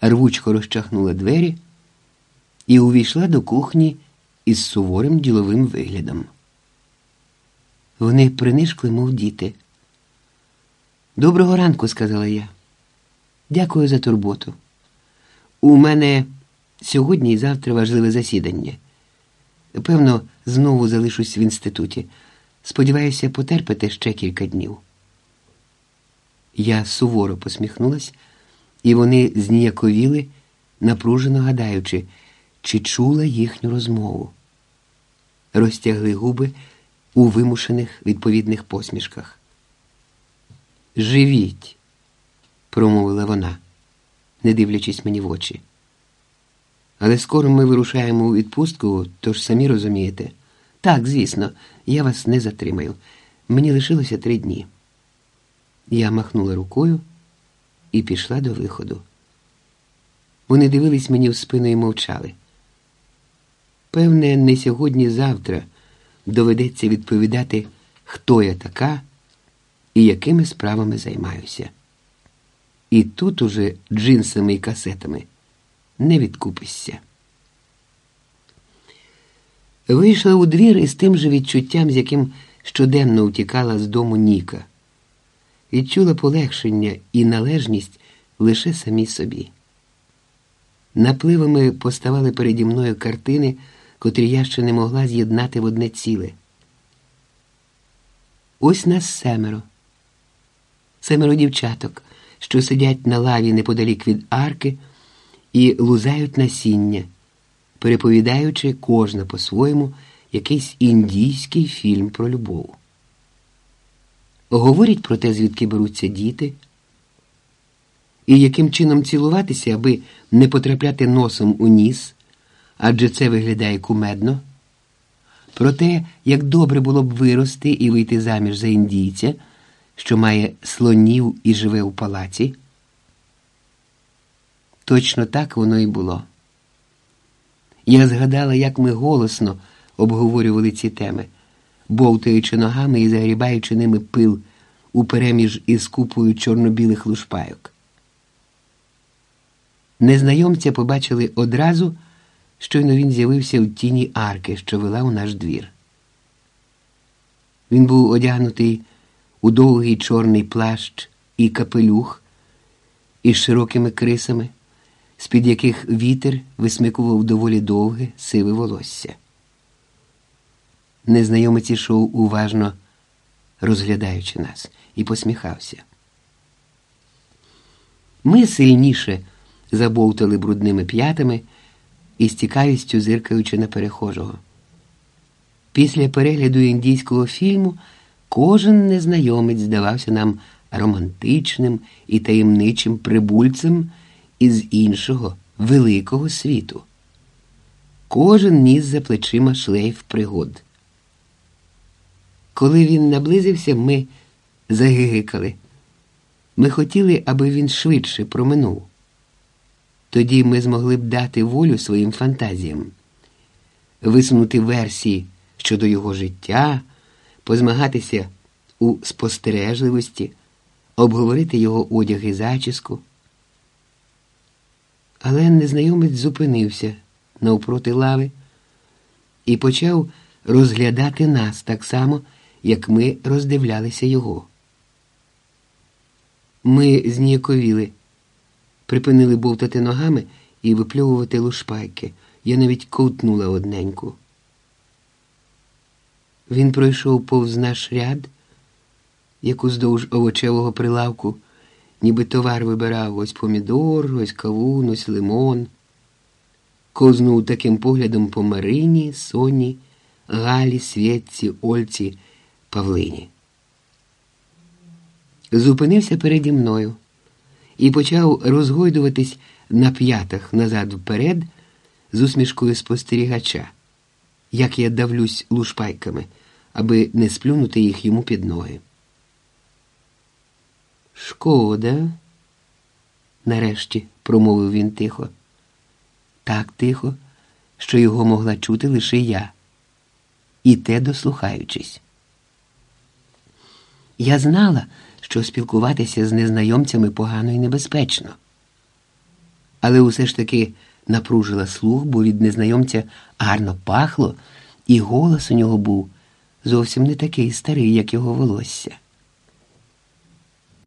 рвучко розчахнула двері і увійшла до кухні із суворим діловим виглядом. Вони принишкли, мов діти. Доброго ранку, сказала я. Дякую за турботу. У мене сьогодні і завтра важливе засідання. Певно, знову залишусь в інституті. Сподіваюся, потерпите ще кілька днів. Я суворо посміхнулась, і вони зніяковіли, напружено гадаючи, чи чула їхню розмову. Розтягли губи у вимушених відповідних посмішках. Живіть, промовила вона, не дивлячись мені в очі. Але скоро ми вирушаємо у відпустку, тож самі розумієте. Так, звісно, я вас не затримаю. Мені лишилося три дні. Я махнула рукою і пішла до виходу. Вони дивились мені в спину і мовчали. Певне, не сьогодні-завтра доведеться відповідати, хто я така і якими справами займаюся. І тут уже джинсами і касетами не відкупишся. Вийшла у двір із тим же відчуттям, з яким щоденно втікала з дому Ніка, відчула полегшення і належність лише самій собі. Напливами поставали переді мною картини, котрі я ще не могла з'єднати в одне ціле. Ось нас семеро, семеро дівчаток, що сидять на лаві неподалік від арки і лузають насіння, переповідаючи кожна по-своєму якийсь індійський фільм про любов. Говорять про те, звідки беруться діти, і яким чином цілуватися, аби не потрапляти носом у ніс, адже це виглядає кумедно. Про те, як добре було б вирости і вийти заміж за індійця, що має слонів і живе у палаці. Точно так воно і було. Я згадала, як ми голосно обговорювали ці теми, бовтаючи ногами і загрібаючи ними пил упереміж із купою чорно-білих лушпайок. Незнайомця побачили одразу, щойно він з'явився в тіні арки, що вела у наш двір. Він був одягнутий у довгий чорний плащ і капелюх із широкими крисами, з-під яких вітер висмикував доволі довге сиве волосся. Незнайомець ішов уважно розглядаючи нас, і посміхався. Ми сильніше забовтали брудними п'ятами і з цікавістю зиркаючи на перехожого. Після перегляду індійського фільму кожен незнайомець здавався нам романтичним і таємничим прибульцем із іншого великого світу. Кожен ніс за плечима шлейф пригод. Коли він наблизився, ми загигикали. Ми хотіли, аби він швидше проминув. Тоді ми змогли б дати волю своїм фантазіям, висунути версії щодо його життя, позмагатися у спостережливості, обговорити його одяг і зачіску. Але незнайомець зупинився навпроти лави і почав розглядати нас так само, як ми роздивлялися його. Ми зніяковіли, припинили бовтати ногами і випльовувати лушпайки. Я навіть ковтнула одненьку. Він пройшов повз наш ряд, як уздовж овочевого прилавку, ніби товар вибирав ось помідор, ось кавун, ось лимон. Кознув таким поглядом по Марині, Соні, Галі, Свєтці, Ольці, Павлині. Зупинився переді мною і почав розгойдуватись на п'ятах назад вперед з усмішкою спостерігача, як я давлюсь лушпайками, аби не сплюнути їх йому під ноги. Шкода, нарешті промовив він тихо. Так тихо, що його могла чути лише я, і те дослухаючись. Я знала, що спілкуватися з незнайомцями погано і небезпечно. але усе ж таки напружила слух, бо від незнайомця гарно пахло, і голос у нього був зовсім не такий старий, як його волосся.